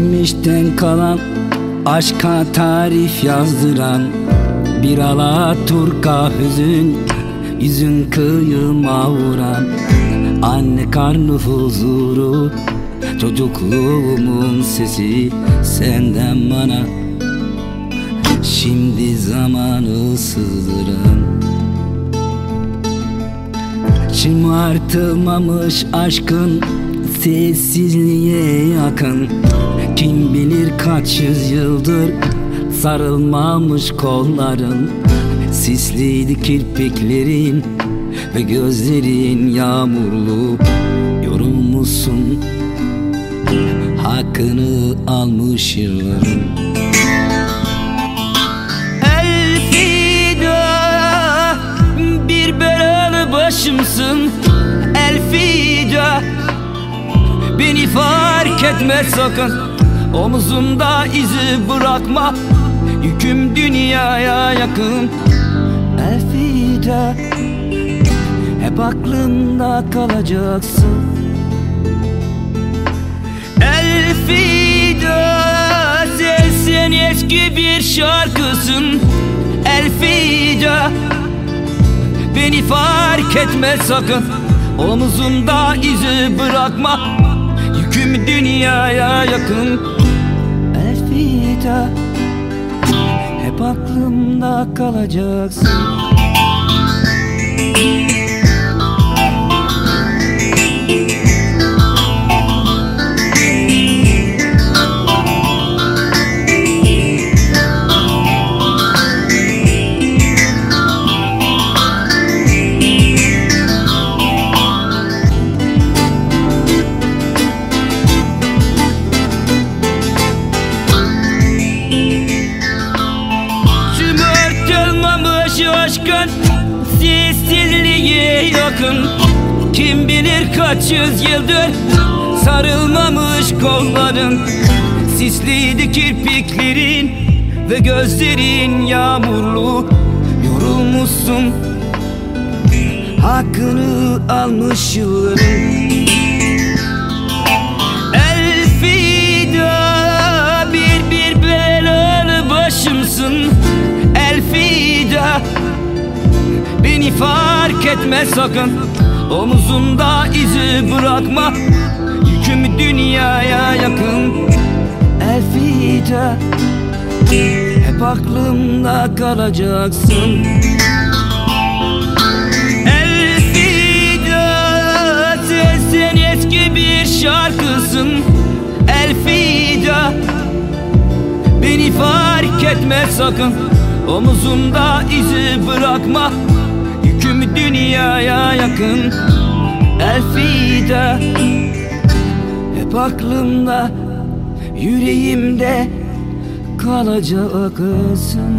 Geçmişten kalan Aşka tarif yazdıran Bir alaturka hüzün Yüzün kıyıma vuran Anne karnı huzuru Çocukluğumun sesi Senden bana. Şimdi zamanı sızdıran Şımartılmamış aşkın Sessizliğe yakın Kim bilir kaç yüzyıldır Sarılmamış kolların Sisliydi kirpiklerin Ve gözlerin yağmurlu. Yorulmuşsun Hakkını almış yılların. Elfida Bir belalı başımsın. Elfida Beni fark etme sakın Omuzumda izi bırakma Yüküm dünyaya yakın. Elfida Hep aklımda kalacaksın. Elfida Sen, eski bir şarkısın. Elfida Beni fark etme sakın. Omuzumda izi bırakma Yüküm dünyaya yakın Elfida Hep aklımda kalacaksın Sessizliğe yakın. Kim bilir kaç yüzyıldır Sarılmamış kolların. Sisliydi kirpiklerin Ve gözlerin yağmurlu. Yorulmuşsun Hakkını almış yılların etme sakın. Omuzumda izi bırakma. Yüküm dünyaya yakın. Elfida Hep aklımda kalacaksın. Elfida Sen, eski bir şarkısın. Elfida Beni fark etme sakın. Omuzumda izi bırakma Yüküm dünyaya yakın. Elfida Hep aklımda Yüreğimde kalacaksın